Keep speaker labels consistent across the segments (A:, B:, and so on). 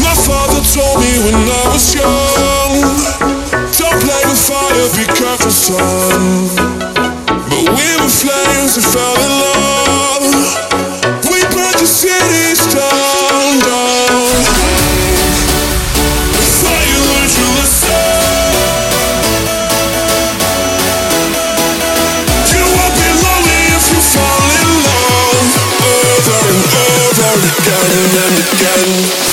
A: My father told me when I was young, don't play with fire, be careful, son. But we were flames and fell in love. We burned the cities down, down. Your lesson. You won't be lonely if you fall in love over and over again and again.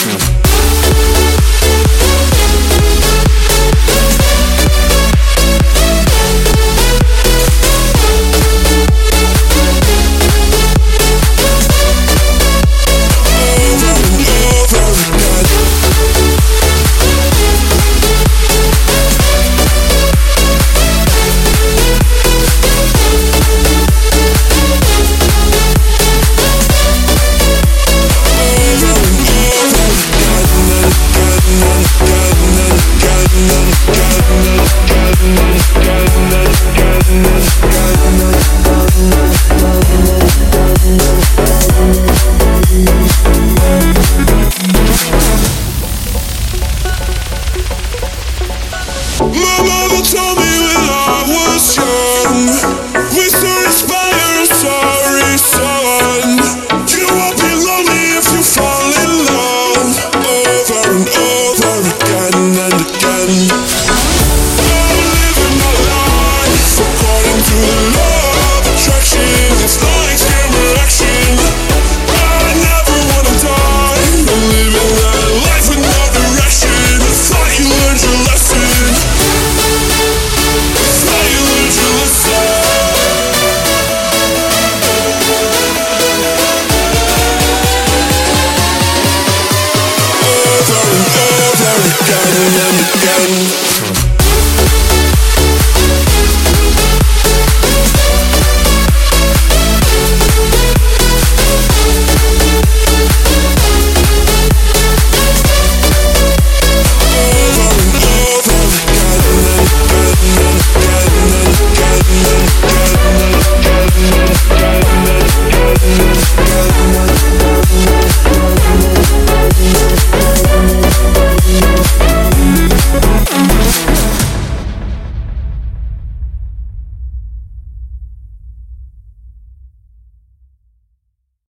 A: Again and again.